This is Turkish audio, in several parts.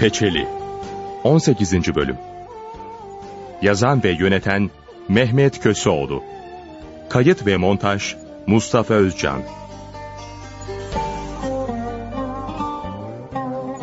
Peçeli. 18. Bölüm. Yazan ve yöneten Mehmet Köseoğlu. Kayıt ve montaj Mustafa Özcan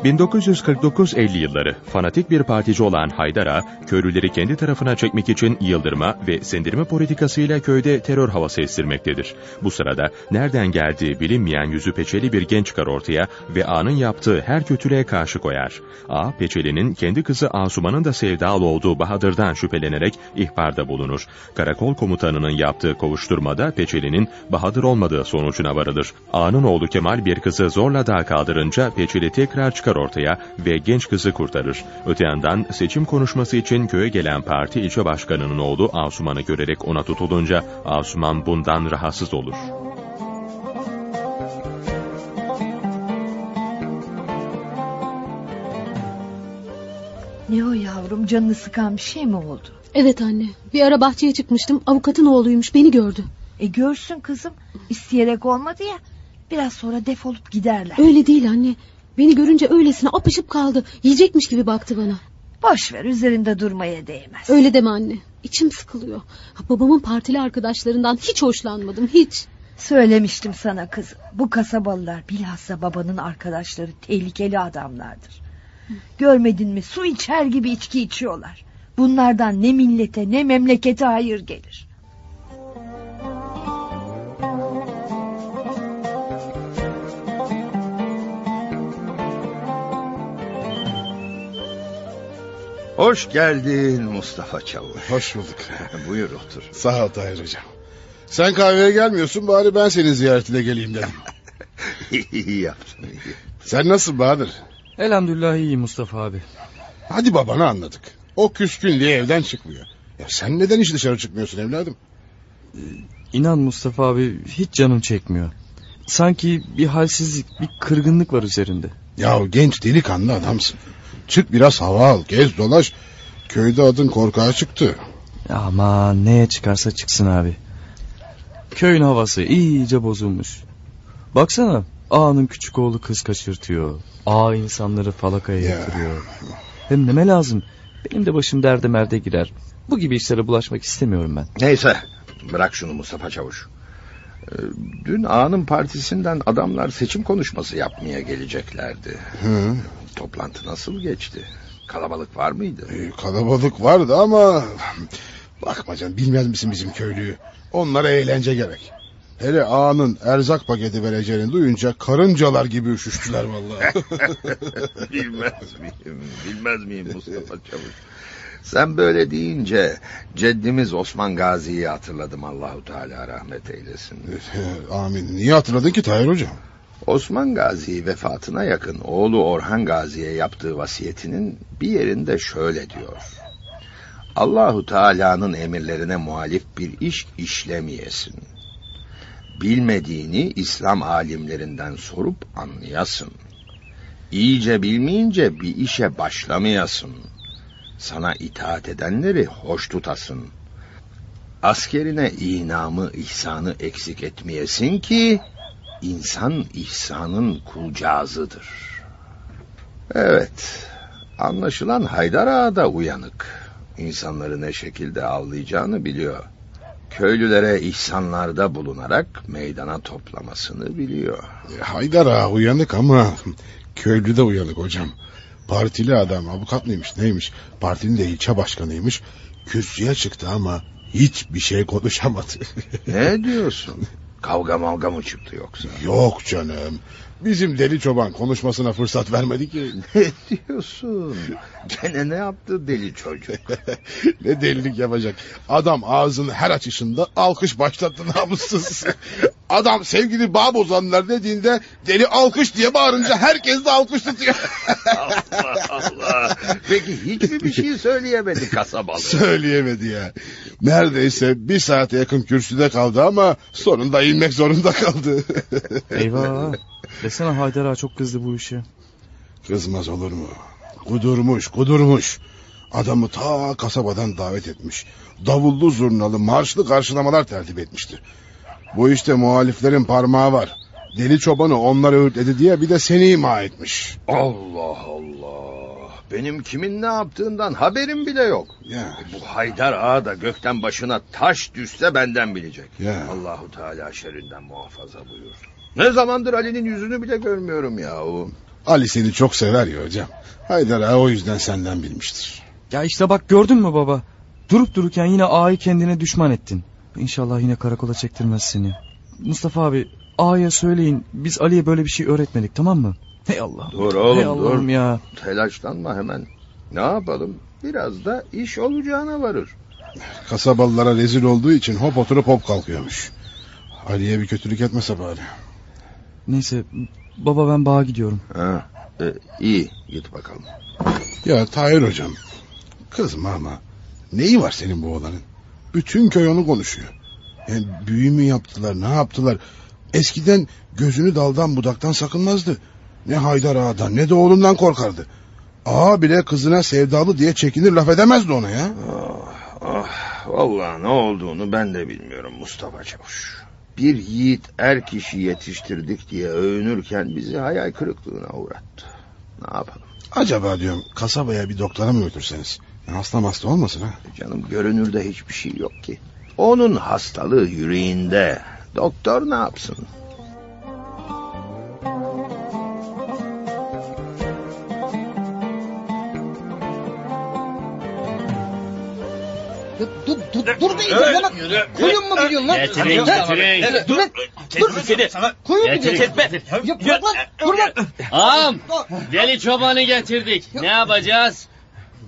1949-50 yılları fanatik bir partici olan Haydar'a köylüleri kendi tarafına çekmek için yıldırma ve sendirme politikasıyla köyde terör havası estirmektedir. Bu sırada nereden geldiği bilinmeyen yüzü peçeli bir genç çıkar ortaya ve A'nın yaptığı her kötülüğe karşı koyar. A, peçelinin kendi kızı Asuman'ın da sevdalı olduğu Bahadır'dan şüphelenerek ihbarda bulunur. Karakol komutanının yaptığı kovuşturmada peçelinin Bahadır olmadığı sonucuna varılır. A'nın oğlu Kemal bir kızı zorla daha kaldırınca peçeli tekrar çıkar ortaya ve genç kızı kurtarır. Öte yandan seçim konuşması için köye gelen parti ilçe başkanının oğlu Asuman'ı görerek ona tutulunca Asuman bundan rahatsız olur. Ne o yavrum canını sıkan bir şey mi oldu? Evet anne bir ara bahçeye çıkmıştım avukatın oğluymuş beni gördü. E görsün kızım isteyerek olmadı ya biraz sonra defolup giderler. Öyle değil anne beni görünce öylesine apışıp kaldı yiyecekmiş gibi baktı bana. Boş ver üzerinde durmaya değmez. Öyle deme anne içim sıkılıyor. Babamın partili arkadaşlarından hiç hoşlanmadım hiç. Söylemiştim sana kızım bu kasabalılar bilhassa babanın arkadaşları tehlikeli adamlardır. Görmedin mi su içer gibi içki içiyorlar. Bunlardan ne millete ne memlekete hayır gelir. Hoş geldin Mustafa Çavuş. Hoş bulduk. Buyur otur. Sağ ol Tahir Hocam. Sen kahveye gelmiyorsun bari ben senin ziyaretine geleyim dedim. iyi yaptın iyi. Sen nasılsın Bahadır? Elhamdülillah iyi Mustafa abi. Hadi babanı anladık. O küskün diye evden çıkmıyor. Ya sen neden hiç dışarı çıkmıyorsun evladım? İnan Mustafa abi hiç canım çekmiyor. Sanki bir halsizlik, bir kırgınlık var üzerinde. Ya genç delikanlı adamsın. Çık biraz hava al, gez dolaş. Köyde adın korkağa çıktı. Ama neye çıkarsa çıksın abi. Köyün havası iyice bozulmuş. Baksana ağanın küçük oğlu kız kaçırtıyor. Ağa insanları falakaya Ya. yatırıyor. Hem neme lazım? Benim de başım derde merde girer. Bu gibi işlere bulaşmak istemiyorum ben. Neyse bırak şunu Mustafa Çavuş. Ee, Dün ağanın partisinden adamlar seçim konuşması yapmaya geleceklerdi. Hı. Toplantı nasıl geçti? Kalabalık var mıydı? Ee, kalabalık vardı ama... Bakma canım bilmez misin bizim köylüyü? Onlara eğlence gerek. Hele ağanın erzak paketi vereceğini duyunca karıncalar gibi üşüştüler vallahi. Bilmez miyim? Bilmez miyim Mustafa Çavuş? Sen böyle deyince ceddimiz Osman Gazi'yi hatırladım Allahu Teala rahmet eylesin. Amin. Niye hatırladın ki Tahir Hocam? Osman Gazi vefatına yakın oğlu Orhan Gazi'ye yaptığı vasiyetinin bir yerinde şöyle diyor. Allahu Teala'nın emirlerine muhalif bir iş işlemeyesin. Bilmediğini İslam alimlerinden sorup anlayasın. İyice bilmeyince bir işe başlamayasın. Sana itaat edenleri hoş tutasın. Askerine inamı, ihsanı eksik etmeyesin ki İnsan ihsanın kulcağızıdır. Evet, anlaşılan Haydar Ağa da uyanık. İnsanları ne şekilde avlayacağını biliyor. Köylülere ihsanlarda bulunarak meydana toplamasını biliyor. E, Haydar ağa uyanık ama köylü de uyanık hocam. Partili adam avukat mıymış neymiş partinin de ilçe başkanıymış. Kürsüye çıktı ama hiçbir şey konuşamadı. Ne diyorsun? Kavga mavga mı çıktı yoksa? Yok canım. Bizim deli çoban konuşmasına fırsat vermedi ki. Ne diyorsun? Gene ne yaptı deli çocuk? ne delilik yapacak. Adam ağzını her açışında alkış başlattı namussuz. Adam sevgili bağ bozanlar dediğinde deli alkış diye bağırınca herkes de alkış tutuyor. Allah Allah. Peki hiç mi bir şey söyleyemedi kasabalı? Söyleyemedi ya. Neredeyse bir saate yakın kürsüde kaldı ama sonunda inmek zorunda kaldı. Eyvah. Desene Haydar Ağa çok kızdı bu işe. Kızmaz olur mu? Kudurmuş, kudurmuş. Adamı ta kasabadan davet etmiş. Davullu zurnalı marşlı karşılamalar tertip etmişti. Bu işte muhaliflerin parmağı var. Deli çobanı onları öğütledi diye bir de seni ima etmiş. Allah Allah. Benim kimin ne yaptığından haberim bile yok. Ya, Bu Haydar Ağa da gökten başına taş düşse benden bilecek. Ya. Allahu Teala şerrinden muhafaza buyur. Ne zamandır Ali'nin yüzünü bile görmüyorum yahu. Ali seni çok sever ya hocam. Haydar ağa o yüzden senden bilmiştir. Ya işte bak gördün mü baba? Durup dururken yine ağayı kendine düşman ettin. İnşallah yine karakola çektirmez seni. Mustafa abi ağaya söyleyin biz Ali'ye böyle bir şey öğretmedik tamam mı? Hey Allah. Dur oğlum Hey dur. ya. Telaşlanma hemen. Ne yapalım? Biraz da iş olacağına varır. Kasabalılara rezil olduğu için hop oturup hop kalkıyormuş. Ali'ye bir kötülük etmese bari. Neyse baba ben bağa gidiyorum. Ha, e, iyi git bakalım. Ya Tahir hocam. Kızma ama. Neyi var senin bu oğlanın? Bütün köy onu konuşuyor. Yani büyü mü yaptılar ne yaptılar? Eskiden gözünü daldan budaktan sakınmazdı. Ne Haydar ağadan ne de oğlundan korkardı. Ağa bile kızına sevdalı diye çekinir laf edemezdi ona ya. Ah, vallahi ne olduğunu ben de bilmiyorum Mustafa Çavuş. Bir yiğit er kişi yetiştirdik diye övünürken bizi hayal kırıklığına uğrattı. Ne yapalım? Acaba diyorum kasabaya bir doktora mı götürseniz? Hasta hasta olmasın ha? Canım görünürde hiçbir şey yok ki. Onun hastalığı yüreğinde. Doktor ne yapsın? Dur dur lan. Koyun mu gidiyorsun lan? Getirin, getirin. Dur. Dur. Koyun mu gidiyorsun? Ya bırak lan. Dur lan. Ağam deli çobanı getirdik. Ne yapacağız?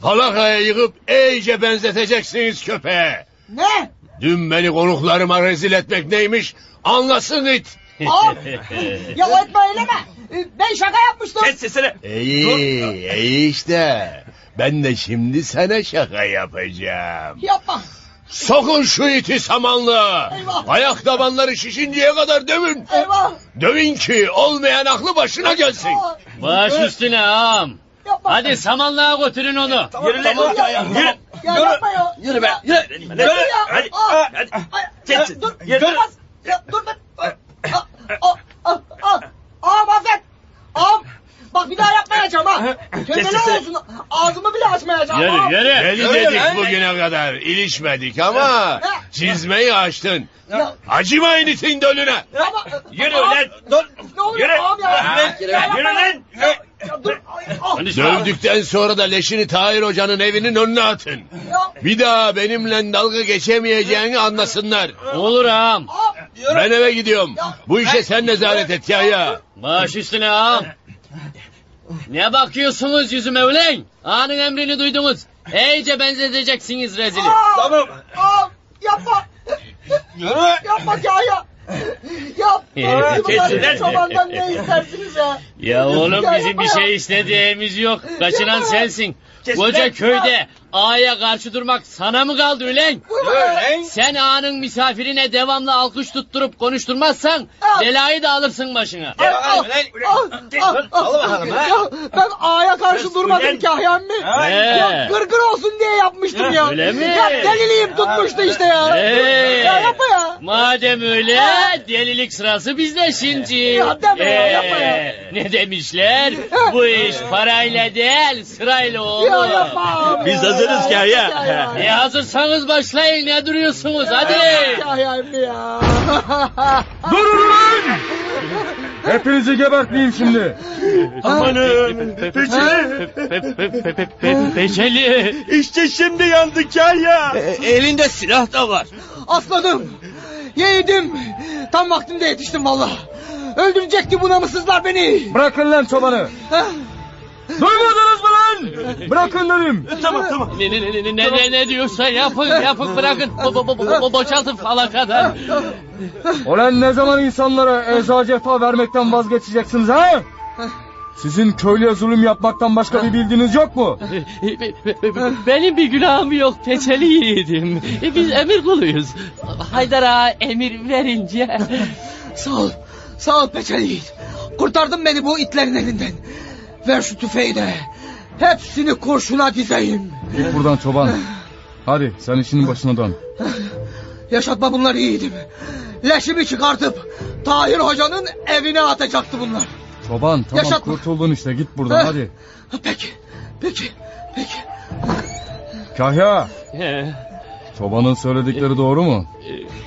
Falakaya yıkıp iyice benzeteceksiniz köpeğe. Ne? Dün beni konuklarıma rezil etmek neymiş anlasın it. Ağam. Ya etme eyleme. Ee, Ben şaka yapmıştım. İyi, iyi işte. Ben de şimdi sana şaka yapacağım. Yapma. Sokun şu iti samanlığa. Eyvah. Ayak tabanları şişinceye kadar dövün. Eyvah. Dövün ki olmayan aklı başına gelsin. Baş üstüne ağam. Yapma. Hadi samanlığa götürün onu. Yürü lan. Ya, ya, ya, ya yapma ya. Yürü be. Yürü. Yürü ya. Hadi. Hadi. Geç. Dur. Yürü. Ya, dur dur. Aa, aa, aa, aa. Ağam affet. Ağam. Bak bir daha yapmayacağım ha. Tövbeler olsun. Ağzımı bile açmayacağım. Yürü yürü. Deli dedik bugüne kadar ilişmedik ama çizmeyi açtın. Ya, Acımayın itin dölüne. ama, Yürü ağam, lan. Dur. Ne oluyor Yürü. ağam ya? Yürü. Ya, Yürü ya. lan. Ya, dur. Ay, ah. Hadi Dövdükten sonra da leşini Tahir Hoca'nın evinin önüne atın. Ya, Bir daha benimle dalga geçemeyeceğini anlasınlar. Olur ağam. Ben eve gidiyorum. Bu işe sen nezaret et ya ya. Baş üstüne ağam. Ne bakıyorsunuz yüzüme ulan? Ağanın emrini duydunuz. İyice benzeteceksiniz rezili. Tamam. Ağam yapma. Yürü. Yapma ya ya. Yap. Yürü, kesin lan. Çobandan ne istersiniz ya? Ya oğlum bizim bir yapma şey istediğimiz yok. Kaçıran Yapma. sensin. Koca köyde ağaya karşı durmak sana mı kaldı ulan? Sen ağanın misafirine devamlı alkış tutturup konuşturmazsan belayı da alırsın başına. Al, al, al, al, al. Ya, ben ağaya karşı durmadım kahyam mi? He. Ya gırgır olsun diye yapmıştım ya. Öyle mi? Ya deliliğim tutmuştu işte ya. Ya yapma ya. Madem öyle delilik sırası bizde şimdi. Ya deme ya, yapma ya. Ne demişler? Bu iş parayla değil sırayla olur. Ya yapma. Biz ya, hazırız ya, Kahya. ya, ya. E hazırsanız başlayın ne duruyorsunuz hadi. Kahyam mi ya? Durun lan! Hepinizi gebertmeyeyim şimdi. Amanın. Peçeli. Peçeli. İşte şimdi yandık ya. elinde silah da var. Asladım. Yeğdim. Tam vaktimde yetiştim valla. Öldürecekti bu namussuzlar beni. Bırakın lan çobanı. Duymadınız mı lan? Bırakın dedim. Ne, ne, ne, ne, ne, ne diyorsa yapın yapın bırakın. Bo, bo, bo, bo, boşaltın falakadan. Ulan ne zaman insanlara eza cefa vermekten vazgeçeceksiniz ha? Sizin köylüye zulüm yapmaktan başka bir bildiğiniz yok mu? Benim bir günahım yok peçeli yiğidim. E, Biz emir kuluyuz. Haydar ağa emir verince. Sağ ol. Sağ ol Peçeli Yiğit. Kurtardın beni bu itlerin elinden. Ver şu tüfeği de. Hepsini kurşuna dizeyim. Git buradan çoban. Hadi sen işinin başına dön. Yaşatma bunları yiğidim. Leşimi çıkartıp Tahir Hoca'nın evine atacaktı bunlar. Çoban tamam Yaşatma. kurtuldun işte git buradan hadi. Peki. Peki. Peki. Kahya, çobanın söyledikleri doğru mu?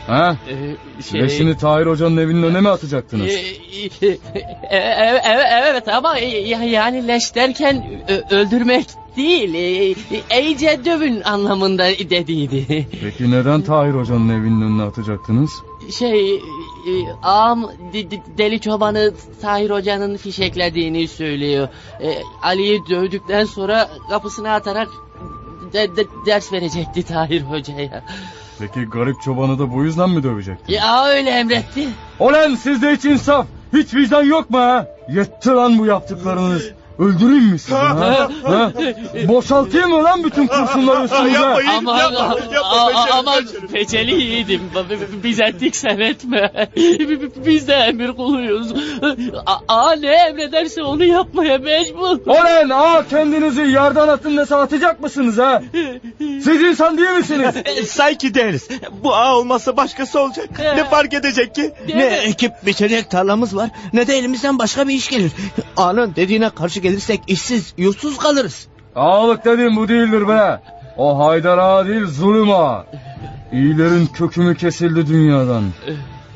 Ha? e, şey... Leşini Tahir Hoca'nın evinin önüne mi atacaktınız? E, e, e, e, evet, ama ya- yani leş derken öldürmek değil, e, iyice dövün anlamında dediydi. Peki neden Tahir Hoca'nın evinin önüne atacaktınız? Şey, ağam de- de- deli çobanı Tahir Hoca'nın fişeklediğini söylüyor. Ali'yi dövdükten sonra kapısına atarak de- de- ders verecekti Tahir Hoca'ya. Peki garip çobanı da bu yüzden mi dövecek? Ya öyle emretti. Ulan sizde hiç insaf, hiç vicdan yok mu ha? Yetti lan bu yaptıklarınız. Öldüreyim mi sizi ha? ha? Boşaltayım mı lan bütün kurşunları üstünüze? Ama a- ama peçeli yiğidim. B- b- Biz ettik sen etme. Biz de emir kuluyuz. A- Aa ne emrederse onu yapmaya mecbur. Ulan aa kendinizi yerden atın dese atacak mısınız ha? Siz insan değil misiniz? Sanki değiliz. Bu ağ olmazsa başkası olacak. Ne fark edecek ki? Değil ne mi? ekip biçecek tarlamız var ne de elimizden başka bir iş gelir. Ağanın dediğine karşı gelirsek işsiz, yursuz kalırız. Ağalık dediğim bu değildir be. O Haydar ağa değil zulüm ağa. İyilerin kökümü kesildi dünyadan.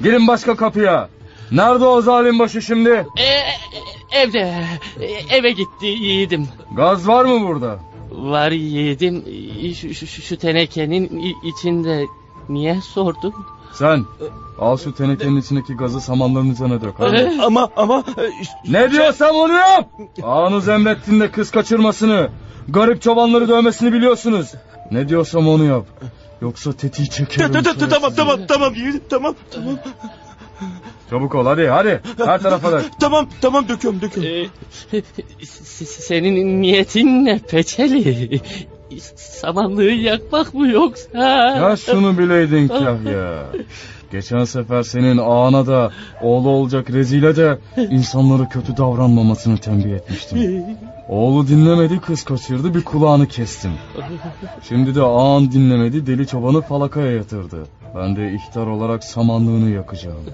Gelin başka kapıya. Nerede o zalim başı şimdi? E, e, evde. E, Eve gitti yiğidim. Gaz var mı burada? Var yiğidim. Şu, şu, şu- tenekenin içinde. Niye sordun? Sen al şu tenekenin içindeki gazı samanların üzerine dök. Hadi. Ama ama Ne diyorsam onu yap. Ağanız emrettiğinde kız kaçırmasını, garip çobanları dövmesini biliyorsunuz. Ne diyorsam onu yap. Yoksa tetiği çekerim. T- t- t- tamam tamam tamam tamam tamam Çabuk ol hadi hadi. Her tarafa dök. tamam tamam döküyorum döküyorum. Ee, senin niyetin ne peçeli? Samanlığı yakmak mı yoksa? Ya şunu bileydin Kahya. Geçen sefer senin ağana da oğlu olacak rezile de insanlara kötü davranmamasını tembih etmiştim. Oğlu dinlemedi kız kaçırdı bir kulağını kestim. Şimdi de ağan dinlemedi deli çobanı falakaya yatırdı. Ben de ihtar olarak samanlığını yakacağım.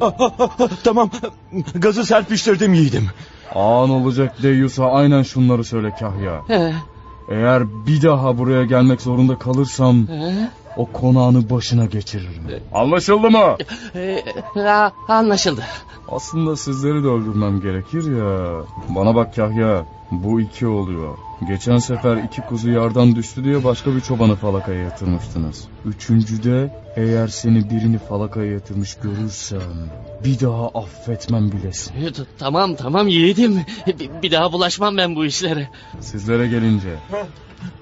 Tamam gazı serpiştirdim yiğidim. Ağan olacak Deyyus'a aynen şunları söyle Kahya. Eğer bir daha buraya gelmek zorunda kalırsam he, o konağını başına geçiririm. Anlaşıldı mı? e, ha, anlaşıldı. Aslında sizleri de öldürmem gerekir ya. Bana bak Kahya, bu iki oluyor. Geçen sefer iki kuzu yardan düştü diye başka bir çobanı falakaya yatırmıştınız. Üçüncüde eğer seni birini falakaya yatırmış görürsem bir daha affetmem bilesin. E, t- Tamam tamam yiğidim. Bir, bir daha bulaşmam ben bu işlere. Sizlere gelince.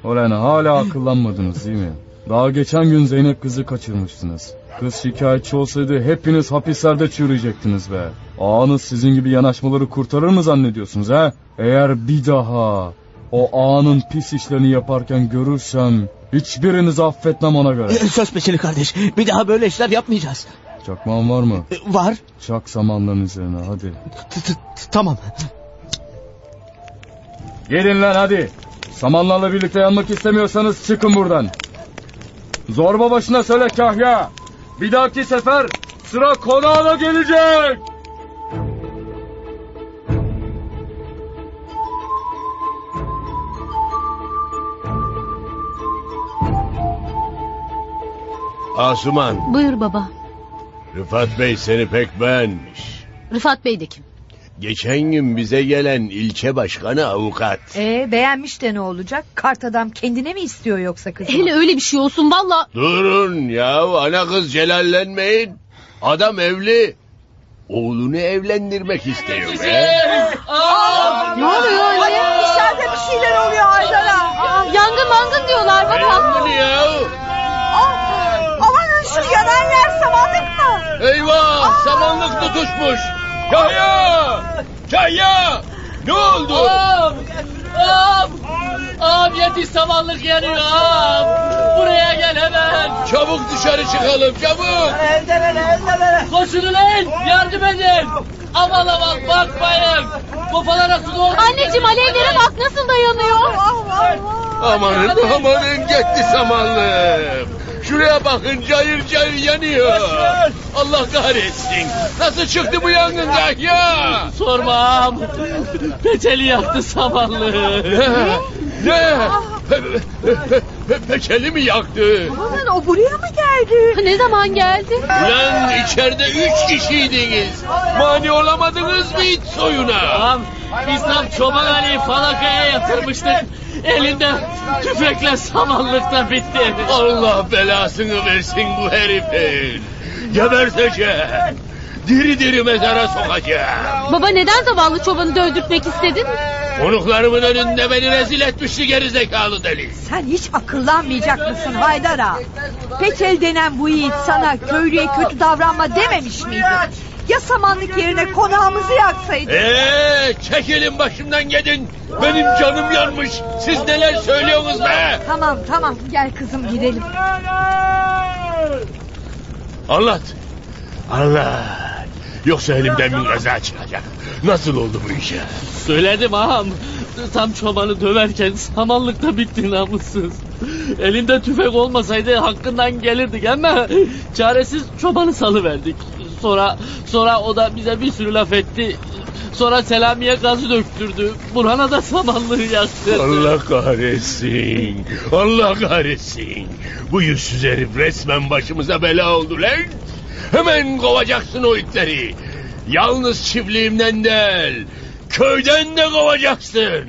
Ulan hala akıllanmadınız değil mi? Daha geçen gün Zeynep kızı kaçırmıştınız. Kız şikayetçi olsaydı hepiniz hapislerde çürüyecektiniz be. Ağanız sizin gibi yanaşmaları kurtarır mı zannediyorsunuz ha? Eğer bir daha o ağanın pis işlerini yaparken görürsem hiçbirinizi affetmem ona göre. Ee, Söz peçeli kardeş bir daha böyle işler yapmayacağız. Çakmağın var mı? Ee, Var. Çak samanların üzerine hadi. T- t- Tamam. Gelin lan hadi. Samanlarla birlikte yanmak istemiyorsanız çıkın buradan. Zorba başına söyle Kahya. Bir dahaki sefer sıra konağına gelecek. Asuman, Buyur baba. Rıfat Bey seni pek beğenmiş. Rıfat Bey de kim? Geçen gün bize gelen ilçe başkanı avukat. Ee, beğenmiş de ne olacak? Kart adam kendine mi istiyor yoksa kızı? Hele öyle bir şey olsun valla. Durun ya ana kız celallenmeyin. Adam evli. Oğlunu evlendirmek istiyor be. Ne oluyor öyle? İçeride bir şeyler oluyor Aydar'a. Aa, yangın mangın diyorlar baba. Ne ya? Amanın şu yanan yer samanlık mı? Eyvah samanlık tutuşmuş. Kaya! Kaya! Ne oldu? Ağam! Ağam! Ağam yetiş samanlık yanıyor ağam! Buraya gel hemen! Çabuk dışarı çıkalım çabuk. Koşun ulan! Yardım edin! Aman aman bakmayın! Kafalara su doldu! Anneciğim alevlere bak nasıl dayanıyor. Amanın amanın gitti samanlığım. Şuraya bakın cayır cayır yanıyor. Allah kahretsin. Nasıl çıktı bu yangın ya? Sorma ağam. Peçeli yaktı samanlı. Ne? Ne? Pe- pe- pe- pe- Peçeli mi yaktı? Aman o buraya mı geldi? Ne zaman geldi? Ulan içeride üç kişiydiniz. Mani olamadınız mı it soyuna? Biz tam Çoban Ali'yi falakaya yatırmıştık. Elinde tüfekle samanlıkta bitti. Allah belasını versin bu herifin. Geberteceğim. Diri diri mezara sokacağım. Baba neden zavallı çobanı dövdürtmek istedin? Konuklarımın önünde beni rezil etmişti gerizekalı deli. Sen hiç akıllanmayacak mısın Haydar ağa? Peçel denen bu yiğit sana köylüye kötü davranma dememiş miydi? Ya samanlık yerine konağımızı yaksaydı? Eee çekilin başımdan gidin. Benim canım yanmış. Siz neler söylüyorsunuz be? Tamam tamam gel kızım gidelim. Anlat. Anlat. Yoksa elimden bir kaza çıkacak. Nasıl oldu bu iş? Söyledim ağam. Tam çobanı döverken samanlıkta bitti namussuz. Elinde tüfek olmasaydı hakkından gelirdik ama çaresiz çobanı salıverdik. Sonra sonra o da bize bir sürü laf etti. Sonra Selami'ye gazı döktürdü. Burhan'a da samanlığı yaktı. Allah kahretsin. Allah kahretsin. Bu yüzsüz herif resmen başımıza bela oldu lan. Hemen kovacaksın o itleri. Yalnız çiftliğimden değil, köyden de kovacaksın.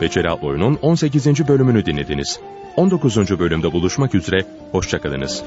Peçeli adlı oyunun 18. bölümünü dinlediniz. 19. bölümde buluşmak üzere, hoşçakalınız.